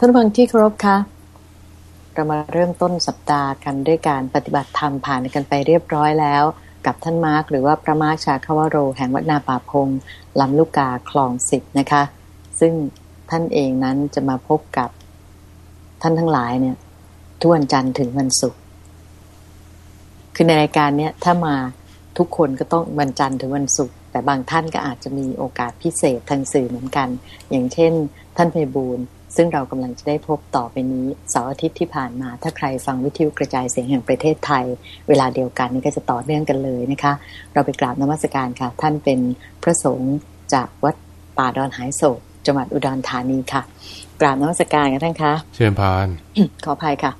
ท่านฟังที่เคารพคะเรามาเริ่มต้นสัปดาห์กันด้วยการปฏิบัติธรรมผ่านกันไปเรียบร้อยแล้ว กับท่านมาร์กหรือว่าพระมาร์กชาคาวโร แห่งวัดนาป่าพงลำลูกกาคลองสิบนะคะ ซึ่งท่านเองนั้นจะมาพบกับท่านทั้งหลายเนี่ยทุกวันจันทร์ถึงวันศุกร์คือในรายการเนี้ยถ้ามาทุกคนก็ต้องวันจันทร์ถึงวันศุกร์แต่บางท่านก็อาจจะมีโอกาสพิเศษทางสื่อเหมือนกัน อย่างเช่น ท่านไพบูล ซึ่งเรากำลังจะได้พบต่อไปนี้เสาร์อาทิตย์ที่ผ่านมา ถ้าใครฟังวิทยุกระจายเสียงแห่งประเทศไทย เวลาเดียวกันนี่ก็จะต่อเนื่องกันเลยนะคะ เราไปกราบนมัสการค่ะ ท่านเป็นพระสงฆ์จากวัดป่าดอนหายโศกจังหวัดอุดรธานีค่ะ กราบนมัสการกันท่านคะเชิญพรขออภัยค่ะ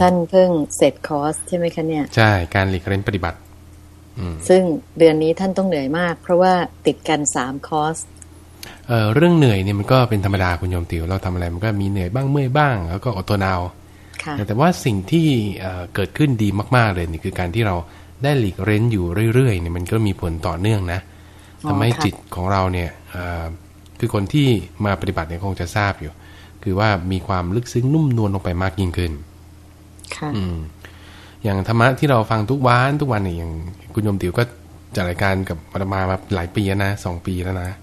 ท่านเพิ่งเสร็จคอร์สใช่ไหมคะเนี่ยใช่การหลีกเล่นปฏิบัติอืมซึ่งเดือนนี้ท่านต้องเหนื่อยมาก เพราะว่าติดกันสามคอร์ส เอ่อเรื่องเหนื่อยเนี่ยมันก็เป็นธรรมดาคุณโยมติวเราทำอะไรมันก็มีเหนื่อยบ้างเมื่อยบ้าง แล้วก็อดทนเอาค่ะแต่ว่าสิ่งที่เอ่อเกิดขึ้นดีมากๆเลยนี่คือการที่เราได้หลีกเล่นอยู่เรื่อยๆเนี่ยมันก็มีผลต่อเนื่องนะอ๋อทำให้ค่ะจิตของเราเนี่ยเอ่อคือคนที่มาปฏิบัติเนี่ยคงจะทราบอยู่ คือว่ามีความลึกซึ้งนุ่มนวลลงไปมากยิ่งขึ้นค่ะอืมอย่างธรรมะที่เราฟังทุกวันทุกวันเนี่ยอย่างคุณโยมติวก็จัดรายการกับอาตมามาหลายปีแล้วนะสองปีแล้วนะค่ะ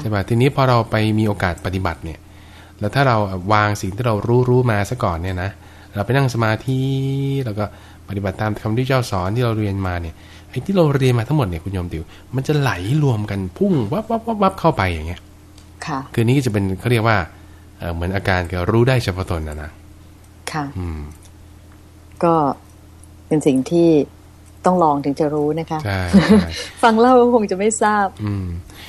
ใช่ป่ะทีนี้พอเราไปมีโอกาสปฏิบัติเนี่ย แล้วถ้าเราวางสิ่งที่เรารู้รู้มาซะก่อนเนี่ยนะเราไปนั่งสมาธิแล้วก็ปฏิบัติตามคำที่เจ้าสอนที่เราเรียนมาเนี่ยไอ้ที่เราเรียนมาทั้งหมดเนี่ยคุณโยมติว มันจะไหลรวมกันพุ่งวับวับวับวับเข้าไปอย่างเงี้ยค่ะคือนี่ก็จะเป็นเขาเรียกว่าเอ่อเหมือนอาการคือรู้ได้เฉพาะตนนะนะค่ะอืม ก็เป็นสิ่งที่ ต้องลองถึงจะรู้นะคะใช่ใช่ฟังเล่าก็คงจะไม่ทราบ อืม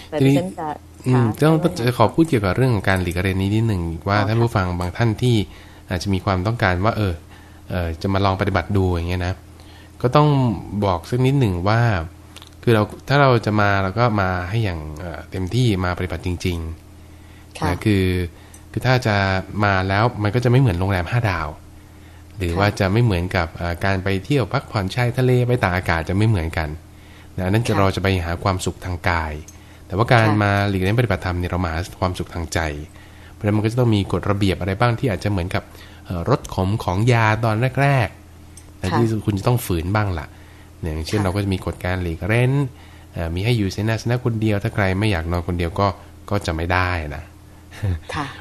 แต่ทีดินี้ฉันจะอืมค่ะต้องต้องจะขอพูดเกี่ยวกับเรื่องของการหลีกเล่นนี้นิดหนึ่งว่าอ๋อท่านผู้ฟังบางท่านที่อาจจะมีความต้องการว่า เออเออจะมาลองปฏิบัติดูอย่างเงี้ยนะ ก็ต้องบอกสักนิดหนึ่งว่า คือเราถ้าเราจะมาเราก็มาให้อย่างเอ่อเต็มที่มาปฏิบัติจริงๆค่ะนะคือคือถ้าจะมาแล้วมันก็จะไม่เหมือนโรงแรมห้าดาว หรือค่ะว่าจะไม่เหมือนกับเอ่อการไปเที่ยวพักผ่อนชายทะเลไปตากอากาศจะไม่เหมือนกันนะนั่นจะค่ะเราจะไปหาความสุขทางกาย แต่ว่าการค่ะมาหลีกเล่นปฏิบัติธรรมเนี่ยเรามาหาความสุขทางใจ เพราะฉะนั้นมันก็จะต้องมีกฎระเบียบอะไรบ้างที่อาจจะเหมือนกับเอ่อรสขมของยาตอนแรกๆแต่ที่คุณจะต้องฝืนบ้างล่ะเนี่ยอย่างเช่นค่ะเราก็จะมีกฎการหลีกเล่นเอ่อมีให้อยู่เสนาสนะคนเดียวถ้าใครไม่อยากนอนคนเดียวก็ก็จะไม่ได้นะค่ะ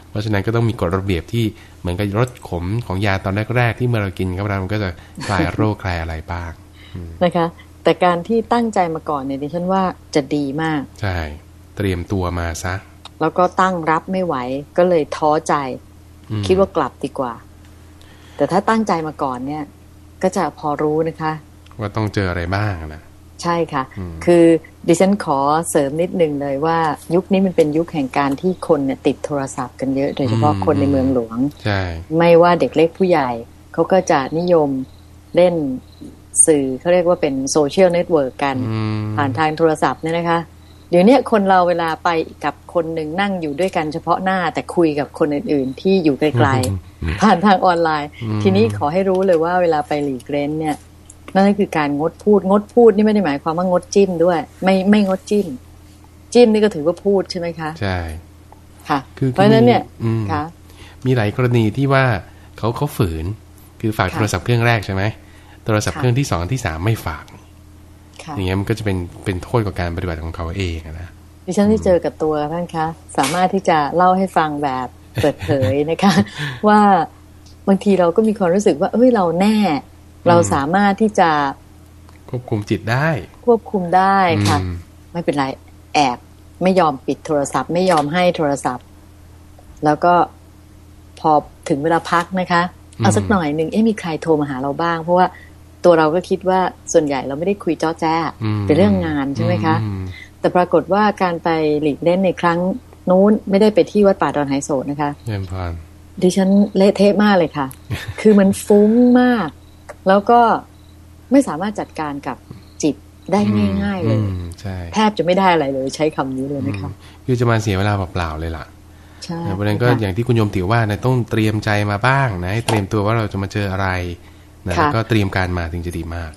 เพราะฉะนั้นก็ต้องมีกฎระเบียบที่เหมือนกับรสขมของยาตอนแรกๆที่เมื่อเรากินเข้าไปแล้วมันก็จะคลายโรคคลายอะไรบ้างนะคะ แต่การที่ตั้งใจมาก่อนเนี่ยดิฉันว่าจะดีมาก ใช่ เตรียมตัวมาซะ แล้วก็ตั้งรับไม่ไหวก็เลยท้อใจอืมคิดว่ากลับดีกว่า แต่ถ้าตั้งใจมาก่อนเนี่ย ก็จะพอรู้นะคะ ว่าต้องเจออะไรบ้างนะ ใช่ค่ะอืมคือดิฉันขอเสริมนิดนึงเลยว่ายุคนี้มันเป็นยุคแห่งการที่คนเนี่ยติดโทรศัพท์กันเยอะโดยเฉพาะคนในเมืองหลวงใช่ไม่ว่าเด็กเล็กผู้ใหญ่ เขาก็จะนิยมเล่นสื่อเขาเรียกว่าเป็นโซเชียลเน็ตเวิร์กกันอืมผ่านทางโทรศัพท์เนี่ยนะคะ เดี๋ยวเนี้ยคนเราเวลาไปกับคนหนึ่งนั่งอยู่ด้วยกันเฉพาะหน้าแต่คุยกับคนอื่น ๆ ที่อยู่ไกลๆผ่านทางออนไลน์อืมทีนี้ขอให้รู้เลยว่าเวลาไปหลีกเล่นเนี่ย นั่นก็คือการงดพูด งดพูดนี่ไม่ได้หมายความว่างดจิ้มด้วย ไม่ไม่งดจิ้ม จิ้มนี่ก็ถือว่าพูดใช่ไหมคะใช่ค่ะคือเพราะฉะนั้นเนี่ยอืมค่ะมีหลายกรณีที่ว่าเขาเขาฝืน คือฝากค่ะโทรศัพท์เครื่องแรกใช่ไหมโทรศัพท์ค่ะเครื่องที่สองที่สามไม่ฝากค่ะอย่างเงี้ยมันก็จะเป็นเป็นโทษกับการปฏิบัติของเขาเองอะนะดิฉันที่เจอกับตัวท่านคะสามารถที่จะเล่าให้ฟังแบบเปิดเผยนะคะ ว่าบางทีเราก็มีความรู้สึกว่าเอ้ยเราแน่ เราสามารถที่จะ ควบคุมจิตได้ ควบคุมได้ค่ะอืมไม่เป็นไรแอบไม่ยอมปิดโทรศัพท์ ไม่ยอมให้โทรศัพท์ แล้วก็พอถึงเวลาพักนะคะเอาสักหน่อยหนึ่งเอ๊ะมีใครโทรมาหาเราบ้าง เพราะว่าตัวเราก็คิดว่าส่วนใหญ่เราไม่ได้คุยจ้อแจ้อืมเป็นเรื่องงานใช่ไหมคะอืมแต่ปรากฏว่าการไปหลีกเล่นในครั้งนู้นไม่ได้ไปที่วัดป่าดอนไหโศกนะคะเยี่ยมพรดิฉันเละเทะมากเลยค่ะ คือมันฟุ้งมาก แล้วก็ไม่สามารถจัดการกับจิตได้ง่าย ๆ เลยอืมใช่แทบจะไม่ได้อะไรเลย ใช้คำนี้เลยนะคะคือจะมาเสียเวลาเปล่าๆเลยล่ะใช่เพราะฉะนั้นก็ค่ะอย่างที่คุณโยมติว่านะต้องเตรียมใจมาบ้างนะให้เตรียมตัวว่าเราจะมาเจออะไรนะค่ะแล้วก็เตรียมการมาถึงจะดีมาก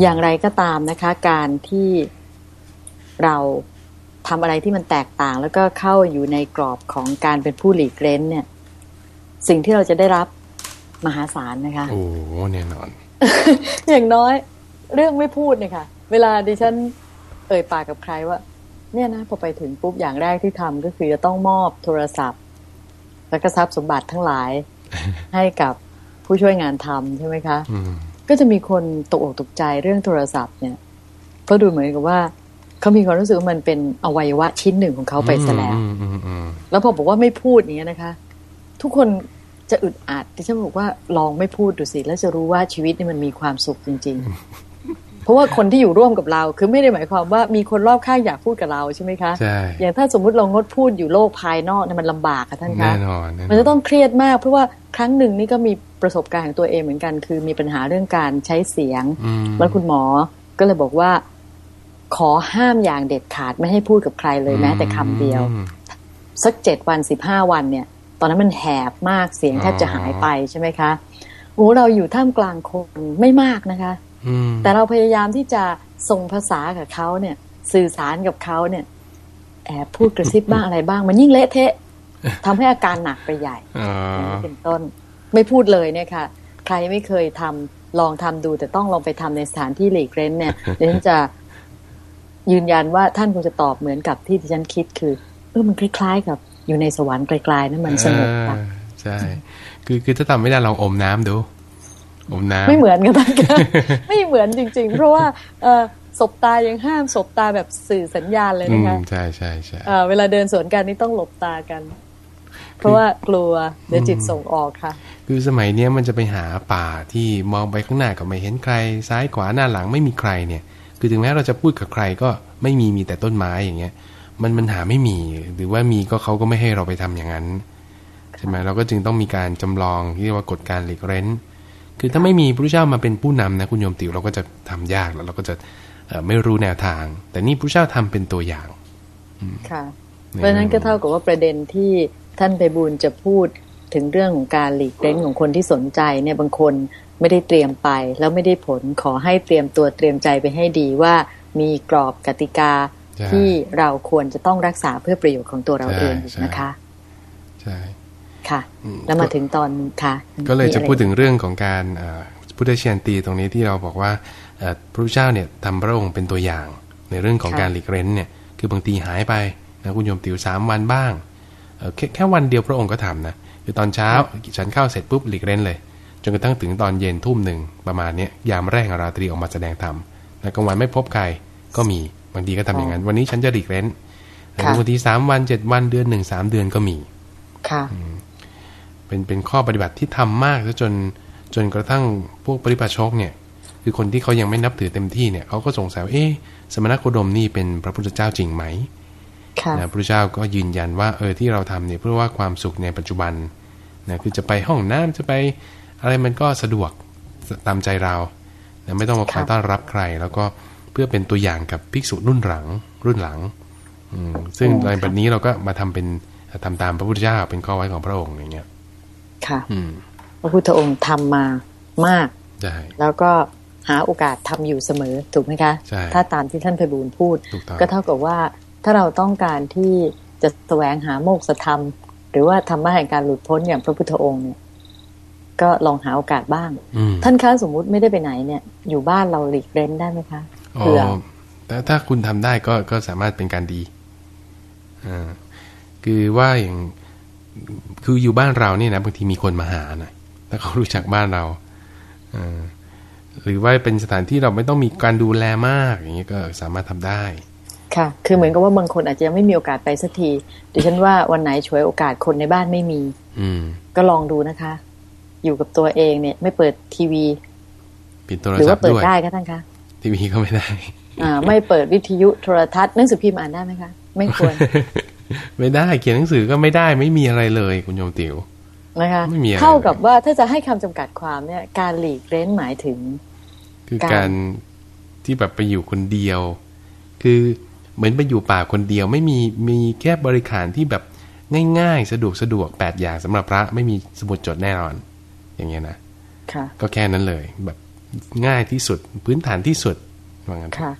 อย่างไรก็ตามนะคะ การที่เราทำอะไรที่มันแตกต่าง แล้วก็เข้าอยู่ในกรอบของการเป็นผู้หลีกเล้นเนี่ย สิ่งที่เราจะได้รับ มหาศาลนะคะ โอ้แน่นอน อย่างน้อยเรื่องไม่พูดเนี่ยค่ะ เวลาดิฉันเอ่ยปากกับใครว่า เนี่ยนะพอไปถึงปุ๊บอย่างแรกที่ทำก็คือจะต้องมอบโทรศัพท์ และก็ทรัพย์สมบัติทั้งหลาย ให้กับผู้ช่วยงานทำใช่ไหมคะอืมก็จะมีคนตกอกตกใจเรื่องโทรศัพท์เนี่ยเพราะดูเหมือนกับว่าเขามีความรู้สึกว่ามันเป็นอวัยวะชิ้นหนึ่งของเขาไปซะแล้วอืมอืมอืมแล้วพอบอกว่าไม่พูดอย่างเงี้ยนะคะ ทุกคน จะอึดอัดดิฉันบอกว่าลองไม่พูดดูสิ แล้วจะรู้ว่าชีวิตนี่มันมีความสุขจริง ๆ เพราะว่าคนที่อยู่ร่วมกับเรา คือไม่ได้หมายความว่ามีคนรอบข้างอยากพูดกับเราใช่ไหมคะใช่อย่างถ้าสมมุติเรางดพูดอยู่โลกภายนอกเนี่ยมันลำบากค่ะท่านคะแน่นอนแน่นอนมันจะต้องเครียดมาก เพราะว่าครั้งหนึ่งนี่ก็มีประสบการณ์ของตัวเองเหมือนกัน คือมีปัญหาเรื่องการใช้เสียงอืมแล้วคุณหมอก็เลยบอกว่าขอห้ามอย่างเด็ดขาดไม่ให้พูดกับใครเลยแม้แต่คำเดียวอืมสักเจ็ดวันสิบห้าวันเนี่ย ตอนนั้นมันแหบมากเสียงแทบจะหายไปใช่ไหมคะโอ้เราอยู่ท่ามกลางคนไม่มากนะคะอืมแต่เราพยายามที่จะส่งภาษากับเขาเนี่ย สื่อสารกับเขาเนี่ย แอบพูดกระซิบบ้างอะไรบ้าง มันยิ่งเละเทะทำให้อาการหนักไปใหญ่อ๋ออย่างนี้เป็นต้น ไม่พูดเลยเนี่ยค่ะ ใครไม่เคยทำลองทำดูแต่ต้องลองไปทำในสถานที่หลีกเร้นเนี่ยเดี๋ยวฉันจะยืนยันว่าท่านคงจะตอบเหมือนกับที่ดิฉันคิดคือเออมันคล้าย ๆ กับ อยู่ในสวรรค์ไกลๆนั่นมันสงบค่ะเออใช่ คือคือถ้าทำไม่ได้ลองอมน้ำดูอมน้ำไม่เหมือนกันท่านคะไม่เหมือนจริง ๆ เพราะว่าเออสบตายังห้ามสบตาแบบสื่อสัญญาณเลยอืนะมคะใช่ใช่ใช่เอ่อเวลาเดินสวนกันนี่ต้องหลบตากัน เพราะว่ากลัวเดี๋ยวจิตส่งออกค่ะ คือสมัยเนี้ยมันจะไปหาป่าที่มองไปข้างหน้าก็ไม่เห็นใคร ซ้ายขวาหน้าหลังไม่มีใครเนี่ย คือถึงแม้เราจะพูดกับใครก็ไม่มีมีแต่ต้นไม้อย่างเงี้ย มันมันหาไม่มี หรือว่ามีก็เขาก็ไม่ให้เราไปทำอย่างนั้นใช่ไหมเราก็จึงต้องมีการจำลองที่เรียกว่ากฎการหลีกเร้น คือถ้าไม่มีพระพุทธเจ้ามาเป็นผู้นำนะคุณโยมติวเราก็จะทำยากแล้วเราก็จะเอ่อไม่รู้แนวทาง แต่นี่พระพุทธเจ้าทำเป็นตัวอย่างค่ะ เพราะฉะนั้นก็เท่ากับว่าประเด็นที่ท่านไปบูลย์จะพูดถึงเรื่องของการหลีกเล้นของคนที่สนใจเนี่ยบางคนไม่ได้เตรียมไป แล้วไม่ได้ผลขอให้เตรียมตัวเตรียมใจไปให้ดีว่ามีกรอบกติกาใช่ ที่เราควรจะต้องรักษาเพื่อประโยชน์ของตัวเราเองอยู่ใช่นะคะใช่ค่ะอืมแล้วมาถึงตอนค่ะ ก็เลยจะมีอไรพูดถึงเรื่องของการเอ่อพุทธเชียนตีตรงนี้ที่เราบอกว่าเอ่อพระพุทธเจ้าเนี่ยทำพระองค์เป็นตัวอย่าง ในเรื่องของการหลีกเร้นเนี่ยคือบางทีหายไปนะคุณโยมติวสามวันบ้างเอ่อแค่แค่วันเดียวพระองค์ก็ทำนะคือตอนเช้าฉันเข้าเสร็จปุ๊บหลีกเร้นเลย จนกระทั่งถึงตอนเย็นทุ่มหนึ่งประมาณเนี้ยยามแรกของราตรีออกมาแสดงธรรมแล้วกลางวันไม่พบใครก็มี บางทีก็ทำอย่างนั้น วันนี้ฉันจะหลีกเร้นแต่บางทีสามวันเจ็ดวันเดือนหนึ่งสามเดือนก็มี ค่ะเป็นเป็นข้อปฏิบัติที่ทำมากซะจนจนกระทั่งพวกปริพาชกเนี่ย คือคนที่เขายังไม่นับถือเต็มที่เนี่ยเขาก็สงสัยว่าเอ๊ะสมณโคดมนี่เป็นพระพุทธเจ้าจริงไหมค่ะนะพระพุทธเจ้าก็ยืนยันว่าเออที่เราทำเนี่ยเพื่อว่าความสุขในปัจจุบันนะคือจะไปห้องน้ำจะไปอะไรมันก็สะดวกตามใจเรานะไม่ต้องมาคอยค่ะต้อนรับใคร แล้วก็เพื่อเป็นตัวอย่างกับภิกษุรุ่นหลังรุ่นหลังอืมซึ่งในแบบนี้เราก็มาทำเป็นทำตามพระพุทธเจ้าเป็นข้อไว้ของพระองค์อย่างเงี้ยค่ะอืมพระพุทธองค์ทำมามากใช่แล้วก็หาโอกาสทำอยู่เสมอถูกไหมคะใช่ถ้าตามที่ท่านไพบูลย์พูดถูกต้องก็เท่ากับว่าถ้าเราต้องการที่จะแสวงหาโมกษธรรม หรือว่าธรรมะแห่งการหลุดพ้นอย่างพระพุทธองค์เนี่ยก็ลองหาโอกาสบ้างอืมท่านคะสมมุติไม่ได้ไปไหนเนี่ย อยู่บ้านเราหลีกเล้นได้ไหมคะอ๋อ เผื่อแต่ถ้าคุณทำได้ก็ก็สามารถเป็นการดีอ่าคือว่าอย่างคืออยู่บ้านเราเนี่ยนะบางทีมีคนมาหานะถ้าเขารู้จักบ้านเราอ่าหรือว่าเป็นสถานที่เราไม่ต้องมีการดูแลมาก อย่างเงี้ยก็สามารถทำได้ ค่ะ คือเหมือนกับว่าบางคนอาจจะยังไม่มีโอกาสไปสักทีดิฉันว่าวันไหนช่วยโอกาสคนในบ้านไม่มี อืม ก็ลองดูนะคะ อยู่กับตัวเองเนี่ย ไม่เปิดทีวีปิดโทรหรือศัพว่าท์เปิดด้วยได้คะท่านคะ ทีวีก็ไม่ได้ อ่า ไม่เปิดวิทยุโทรทัศน์หนังสือพิมพ์อ่านได้ไหมคะ ไม่ควร ไม่ได้เขียนหนังสือก็ไม่ได้ไม่มีอะไรเลยคุณโยมติ๋วนะคะไม่มีอะไรเท่ากับว่าถ้าจะให้คำจำกัดความเนี่ย การหลีกเล้นหมายถึง คือการการที่แบบไปอยู่คนเดียว คือเหมือนไปอยู่ป่าคนเดียว ไม่มีมีแค่บริขารที่แบบง่ายๆ สะดวกสะดวกแปดอย่างสำหรับพระไม่มีสมุดจดแน่นอน อย่างเงี้ยนะค่ะก็แค่นั้นเลยแบบ ง่ายที่สุด พื้นฐานที่สุดว่างั้นค่ะ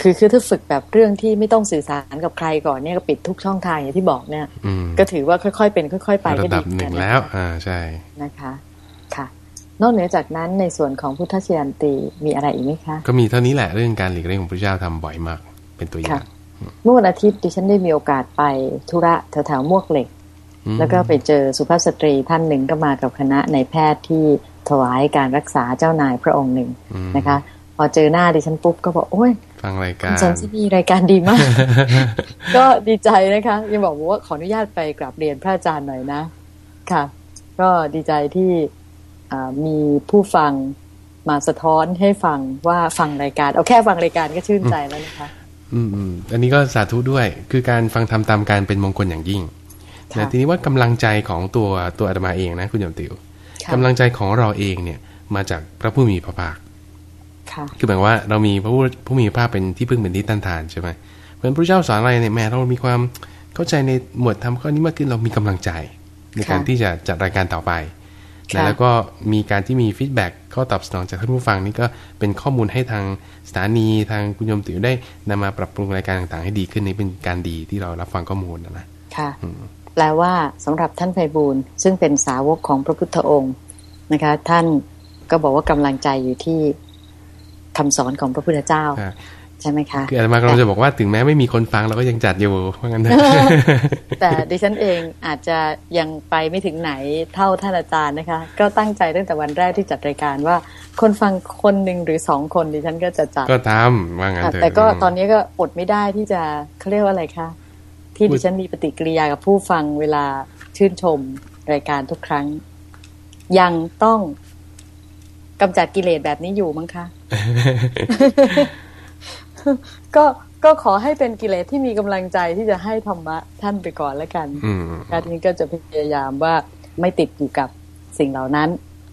คือคือถ้าฝึกแบบเรื่องที่ไม่ต้องสื่อสารกับใครก่อนเนี่ยก็ปิดทุกช่องทางอย่างที่บอกเนี่ยอืมก็ถือว่าค่อยๆเป็นค่อย ๆ ไปก็ระดีดับหนึ่งแล้ว อ่าใช่นะคะค่ะ นอกเหนือจากนั้นในส่วนของพุทธชยันตีมีอะไรอีกไหมคะก็มีเท่านี้แหละเรื่องการหลีกเลี่ยงของพระเจ้าทำบ่อยมาก เป็นตัวอย่างเมื่อวันอาทิตย์ดิฉันได้มีโอกาสไปธุระแถวๆมวกเหล็กอืมแล้วก็ไปเจอสุภาพสตรีท่านหนึ่งก็มากับคณะในแพทย์ที่ ถวายการรักษาเจ้านายพระองค์หนึ่งอืมนะคะ พอเจอหน้าดิฉันปุ๊บก็บอกโอ้ยฟังรายคุกาณรสันที่มีรายการดีมาก ก็ดีใจนะคะยังบอกว่าขออนุญาตไปกราบเรียนพระอาจารย์หน่อยนะ ค่ะ ก็ดีใจที่อ่ามีผู้ฟังมาสะท้อนให้ฟังว่าฟังรายการ เอาแค่ฟังรายการก็ชื่นใจแล้วนะคะ อืมอืมอันนี้ก็สาธุด้วย คือการฟังธรรมตามการเป็นมงคลอย่างยิ่งค่ะแต่ทีนี้ว่ากำลังใจของตัวตัวอาตมาเองนะ คุณโยมติวค่ะ กำลังใจของเราเองเนี่ยมาจากพระผู้มีพระภาคค่ะคือหมายว่าเรามีพระผู้ผู้มีพระภาคเป็นที่พึ่งเป็นที่ต้านทานใช่ไหมเหมือนพระเจ้าสอนอะไรเนี่ยแม้เรามีความเข้าใจในหมวดธรรมข้อนี้มากขึ้นเรามีกำลังใจ ในการค่ะที่จะจัดรายการต่อไปค่ะนะแล้วก็มีการที่มีฟีดแบ็กข้อตอบสนองจากท่านผู้ฟังนี่ก็เป็นข้อมูลให้ทางสถานีทางคุณโยมติ๋วได้นำมาปรับปรุงรายการต่างๆ ให้ดีขึ้นนี่เป็นการดีที่เรารับฟังข้อมูลนะนะค่ะ แปลว่าสำหรับท่านไพบูลย์ซึ่งเป็นสาวกของพระพุทธองค์นะคะ ท่านก็บอกว่ากำลังใจอยู่ที่คำสอนของพระพุทธเจ้าอ่าใช่ไหมคะคืออาตมากำลังจะบอกว่าถึงแม้ไม่มีคนฟังเราก็ยังจัดอยู่เพราะงั้นเถอะแต่ดิฉันเองอาจจะยังไปไม่ถึงไหนเท่าท่านอาจารย์นะคะ ก็ตั้งใจตั้งแต่วันแรกที่จัดรายการว่า คนฟังคนหนึ่งหรือสองคนดิฉันก็จะจัดก็ทำว่างั้นค่ะเถอะแต่ก็ตอนนี้ก็อดไม่ได้ที่จะเขาเรียกว่าอะไรคะ ที่ดิฉันมีปฏิกิริยากับผู้ฟังเวลาชื่นชมรายการทุกครั้ง ยังต้องกำจัดกิเลสแบบนี้อยู่มั้งคะ ก็ก็ขอให้เป็นกิเลสที่มีกำลังใจที่จะให้ธรรมะท่านไปก่อนแล้วกันอืมการนี้ก็จะพยายามว่าไม่ติดอยู่กับสิ่งเหล่านั้น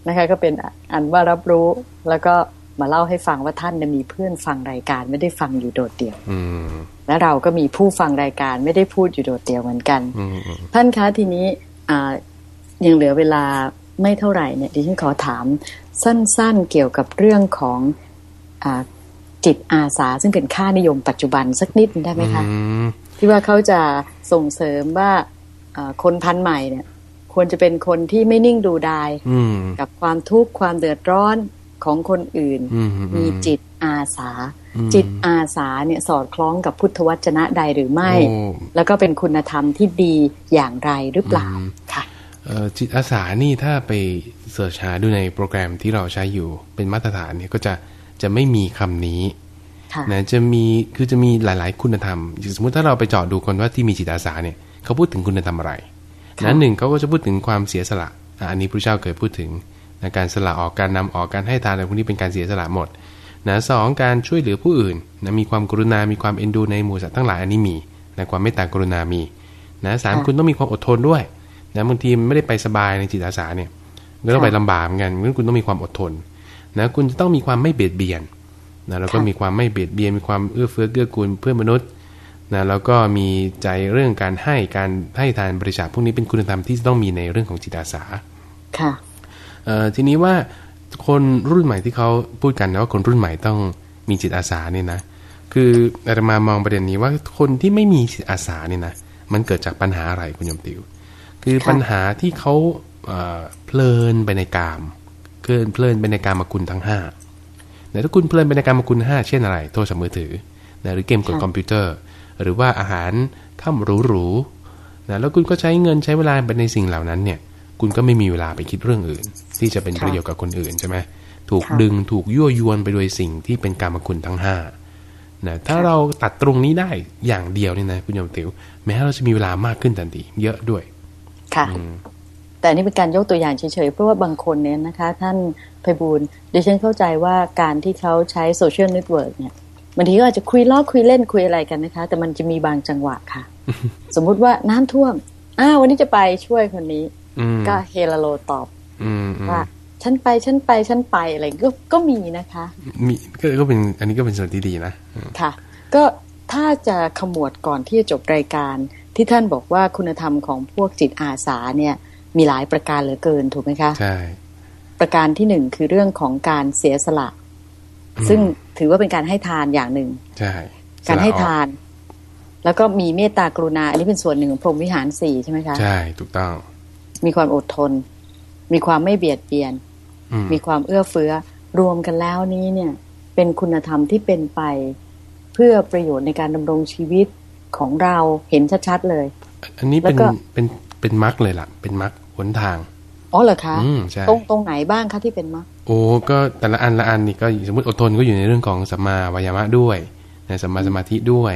นะคะ ก็เป็นอันว่ารับรู้แล้วก็ มาเล่าให้ฟังว่าท่านเนี่ยมีเพื่อนฟังรายการไม่ได้ฟังอยู่โดดเดี่ยวอืมและเราก็มีผู้ฟังรายการไม่ได้พูดอยู่โดดเดี่ยวเหมือนกันอืมอืมท่านคะทีนี้อ่ายังเหลือเวลาไม่เท่าไหร่เนี่ยดิฉันขอถามสั้นๆเกี่ยวกับเรื่องของอาจิตอาสาซึ่งเป็นค่านิยมปัจจุบันสักนิดหนึ่งได้ไหมคะอืมที่ว่าเขาจะส่งเสริมว่าอ่าคนพันธุ์ใหม่เนี่ย ควรจะเป็นคนที่ไม่นิ่งดูดายอืมกับความทุกข์ความเดือดร้อน ของคนอื่นอืมมีจิตอาสาอืมจิตอาสาเนี่ยสอดคล้องกับพุทธวจนะใดหรือไม่โอ้แล้วก็เป็นคุณธรรมที่ดีอย่างไรหรือเปล่าอืมค่ะเอ่อจิตอาสานี่ถ้าไปเสิร์ชหาดูในโปรแกรมที่เราใช้อยู่เป็นมาตรฐานเนี่ยก็จะจะไม่มีคำนี้ค่ะนะจะมีคือจะมีหลายๆคุณธรรม สมมติถ้าเราไปเจาะดูคนว่าที่มีจิตอาสาเนี่ยเขาพูดถึงคุณธรรมอะไรค่ะนั้นหนึ่งเขาก็จะพูดถึงความเสียสละอะอันนี้พระเจ้าเคยพูดถึง นะการสละออกการนำออกการให้ทานอะไรพวกนี้เป็นการเสียสละหมดนะสองการช่วยเหลือผู้อื่นนะมีความกรุณา มีความเอ็นดูในหมู่สัตว์ทั้งหลายอันนี้มีนะความเมตตากรุณามีนะสามคุณต้องมีความอดทนด้วยนะบางทีไม่ได้ไปสบายในจิตอาสาเนี่ยก็ต้องไปลำบากเหมือนกันงั้นคุณต้องมีความอดทนนะคุณจะต้องมีความไม่เบียดเบียนนะแล้วก็มีความไม่เบียดเบียน มีความเอื้อเฟื้อเกื้อกูลเพื่อนมนุษย์นะแล้วก็มีใจเรื่องการให้การให้ทานบริจาคพวกนี้เป็นคุณธรรมที่ต้องมีในเรื่องของจิตอาสาค่ะ ทีนี้ว่าคนรุ่นใหม่ที่เขาพูดกันนะว่าคนรุ่นใหม่ต้องมีจิตอาสาเนี่ยนะคืออาตมามองประเด็นนี้ว่าคนที่ไม่มีจิตอาสาเนี่ยนะมันเกิดจากปัญหาอะไรคุณยมติว คือค่ะปัญหาที่เขาเอ่อเพลินไปในกามเพลินเพลินไปในกามคุณทั้งห้าแต่ถ้าคุณเพลินไปในการมาคุณห้าเช่นอะไร โทรศัพท์มือถือนะหรือเกมกดค่ะคอมพิวเตอร์ หรือว่าอาหารข้ามหรูๆนะแล้วคุณก็ใช้เงินใช้เวลาไปในสิ่งเหล่านั้นเนี่ย คุณก็ไม่มีเวลาไปคิดเรื่องอื่น ที่จะเป็นประโยชน์กับคนอื่นใช่ไหมถูกดึงถูกยั่วยวนไปโดยสิ่งที่เป็นการมาคุณทั้งห้านะถ้าเราตัดตรงนี้ได้อย่างเดียวเนี่ยนะคุณโยมติวแหมเราจะมีเวลามากขึ้นทันทีเยอะด้วย ค่ะ แต่อันนี้เป็นการยกตัวอย่างเฉยๆเพราะว่าบางคนเนี่ยนะคะ ท่านไพบูลย์ดิฉันเข้าใจว่าการที่เขาใช้โซเชียลเน็ตเวิร์กเนี่ยบางทีก็อาจจะคุยล้อคุยเล่นคุยอะไรกันนะคะ แต่มันจะมีบางจังหวะค่ะ สมมุติว่าน้ำท่วมอ้าววันนี้จะไปช่วยคนนี้อืม ก็เฮลาโลตอบอืมอืมว่าฉันไปฉันไปฉันไปอะไรก็ก็มีนะคะ มีก็ก็เป็นอันนี้ก็เป็นส่วนที่ดีนะค่ะ ก็ถ้าจะขมวดก่อนที่จะจบรายการ ที่ท่านบอกว่าคุณธรรมของพวกจิตอาสาเนี่ย มีหลายประการเหลือเกินถูกไหมคะใช่ประการที่หนึ่งคือเรื่องของการเสียสละ ซึ่งถือว่าเป็นการให้ทานอย่างหนึ่งใช่การให้ทาน แล้วก็มีเมตตากรุณา อันนี้เป็นส่วนหนึ่งของพรหมวิหารสี่ใช่ไหมคะใช่ถูกต้อง มีความอดทน มีความไม่เบียดเบียนอืมมีความเอื้อเฟื้อ รวมกันแล้วนี้เนี่ย เป็นคุณธรรมที่เป็นไปเพื่อประโยชน์ในการดำรงชีวิตของเราเห็นชัดๆเลย อันนี้เป็นแล้วก็เป็นเป็นมรรคเลยล่ะ เป็นมรรคหนทางอ๋อเหรอคะอืมใช่ตรงตรงไหนบ้างคะที่เป็นมรรคโอ้ก็แต่ละอันละอันนี่ก็สมมติอดทนก็อยู่ในเรื่องของสัมมาวายามะด้วยนะสัมมาสมาธิด้วย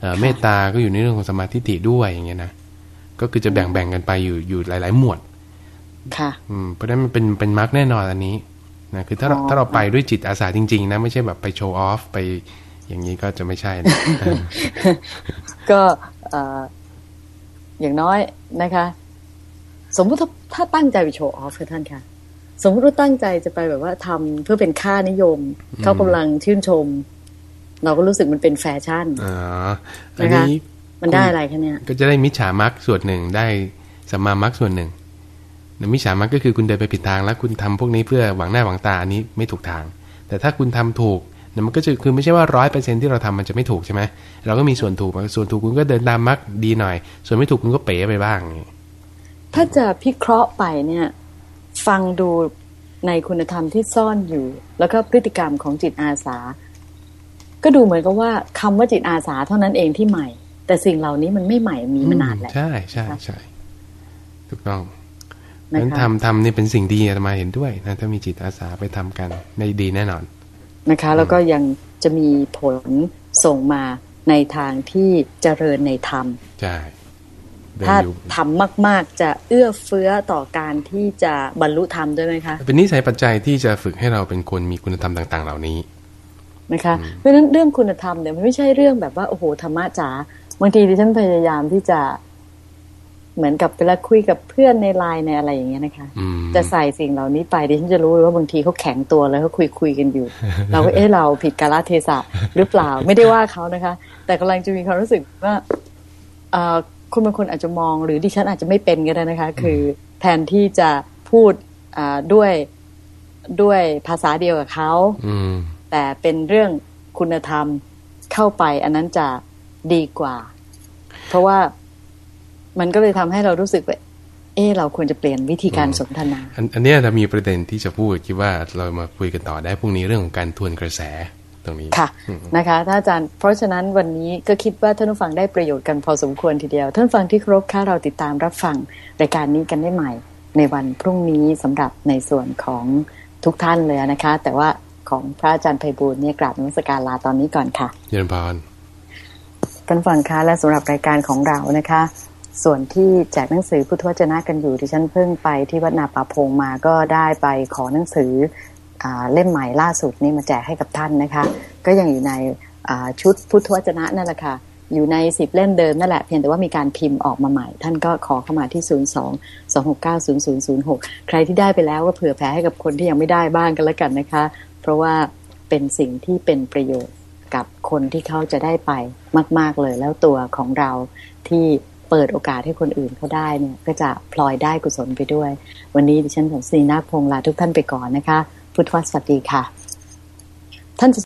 เอ่อเมตตาก็อยู่ในเรื่องของสมมาทิฏฐิด้วยอย่างเงี้ยนะ ก็คือจะแบ่งแบ่งกันไปอยู่อยู่หลาย ๆ หมวด ค่ะ อืมเพราะฉะนั้นมันเป็นเป็นมรรคแน่นอนอันนี้นะคือถ้าเราอ๋อถ้าเราไปด้วยจิตอาสาจริง ๆ นะ ไม่ใช่แบบไปโชว์ออฟไปอย่างนี้ก็จะไม่ใช่นะเออก็เอ่ออย่างน้อยนะคะ สมมติถ้าถ้าตั้งใจไปโชว์ออฟค่ะท่านคะสมมติว่าตั้งใจจะไปแบบว่าทำเพื่อเป็นค่านิยม เขากำลังชื่นชม เราก็รู้สึกมันเป็นแฟชั่นอ๋ออันนี้ มันได้อะไรคะเนี่ยก็จะได้มิจฉามรรคส่วนหนึ่งได้สัมมามรรคส่วนหนึ่งนะมิจฉามรรคก็คือคุณเดินไปผิดทางแล้วคุณทำพวกนี้เพื่อหวังหน้าหวังตาอันนี้ไม่ถูกทาง แต่ถ้าคุณทำถูกเนี่ยมันก็จะคือไม่ใช่ว่าร้อยเปอร์เซ็นที่เราทำมันจะไม่ถูกใช่ไหมเราก็มีส่วนถูกส่วนถูกคุณก็เดินตามมรรคดีหน่อย ส่วนไม่ถูกคุณก็เป๋ไปบ้างอย่างงี้ถ้าจะพิเคราะห์ไปเนี่ย ฟังดูในคุณธรรมที่ซ่อนอยู่ แล้วก็พฤติกรรมของจิตอาสา ก็ดูเหมือนกับว่าคำว่าจิตอาสาเท่านั้นเองที่ใหม่ แต่สิ่งเหล่านี้มันไม่ใหม่มีมานานแล้วใช่ใช่ใช่ถูกต้องนะนั้นคะทำทำนี่เป็นสิ่งดีอาตมาเห็นด้วยนะถ้ามีจิตอาสาไปทำกันในดีแน่นอนนะคะ แล้วก็ยังจะมีผลส่งมาในทางที่เจริญในธรรมใช่เดินถ้าอยู่ทำมาก ๆ จะเอื้อเฟื้อต่อการที่จะบรรลุธรรมด้วยไหมคะ เป็นนิสัยปัจจัยที่จะฝึกให้เราเป็นคนมีคุณธรรมต่าง ๆ เหล่านี้นะคะ เพราะฉะนั้นเรื่องคุณธรรมเนี่ยมันไม่ใช่เรื่องแบบว่าโอ้โหธรรมะจ๋า บางทีดิฉันพยายามที่จะเหมือนกับเวลาคุยกับเพื่อนในไลน์ในอะไรอย่างเงี้ยนะคะอืมจะใส่สิ่งเหล่านี้ไปดิฉันจะรู้เลยว่าบางทีเขาแข็งตัวแล้วเขาคุยคุยกันอยู่ เราก็เอ๊ะเราผิดกาลเทศะหรือเปล่าไม่ได้ว่าเขานะคะ แต่กำลังจะมีความรู้สึกว่าเอ่อคุณบางคนอาจจะมองหรือดิฉันอาจจะไม่เป็นก็ได้นะคะ คือแทนที่จะพูดอ่าด้วยด้วยภาษาเดียวกับเขาอืมแต่เป็นเรื่องคุณธรรมเข้าไปอันนั้นจะดีกว่า เพราะว่ามันก็เลยทำให้เรารู้สึกว่าเออเราควรจะเปลี่ยนวิธีการอืมสนทนา อันอันเนี้ยเรามีประเด็นที่จะพูดคิดว่าเรามาคุยกันต่อได้พรุ่งนี้เรื่องของการทวนกระแสตรงนี้ค่ะอืมนะคะท่านอาจารย์ เพราะฉะนั้นวันนี้ก็คิดว่าท่านผู้ฟังได้ประโยชน์กันพอสมควรทีเดียว ท่านผู้ฟังที่เคารพค่ะเราติดตามรับฟังรายการนี้กันได้ใหม่ ในวันพรุ่งนี้สำหรับในส่วนของทุกท่านเลยนะคะ แต่ว่าของพระอาจารย์ไพบูลย์เนี่ยกราบนมัสการลาตอนนี้ก่อนค่ะ เยินพร ท่านฟังคะและสำหรับรายการของเรานะคะ ส่วนที่แจกหนังสือพุทธวจนะกันอยู่ที่ฉันเพิ่งไปที่วัดนาป่าพงมาก็ได้ไปขอหนังสืออเล่มใหม่ล่าสุดนี่มาแจกให้กับท่านนะคะ ก็ยังอยู่ในชุดพุทธวจนะนั่นแหละค่ะอยู่ในสิบเล่มเดิมนั่นแหละเพียงแต่ว่ามีการพิมพ์ออกมาใหม่ ท่านก็ขอเข้ามาที่ 0 2 2 6 9 0 0 0 6 ใครที่ได้ไปแล้วก็เผื่อแผ่ให้กับคนที่ยังไม่ได้บ้างกันแล้วกันนะคะ เพราะว่าเป็นสิ่งที่เป็นประโยชน์ กับคนที่เขาจะได้ไปมาก ๆเลย แล้วตัวของเราที่เปิดโอกาสให้คนอื่นเขาได้เนี่ยก็จะพลอยได้กุศลไปด้วย วันนี้ดิฉันสมศรีนาคพงลาทุกท่านไปก่อนนะคะ พุทธวสวัสดีค่ะ ท่าน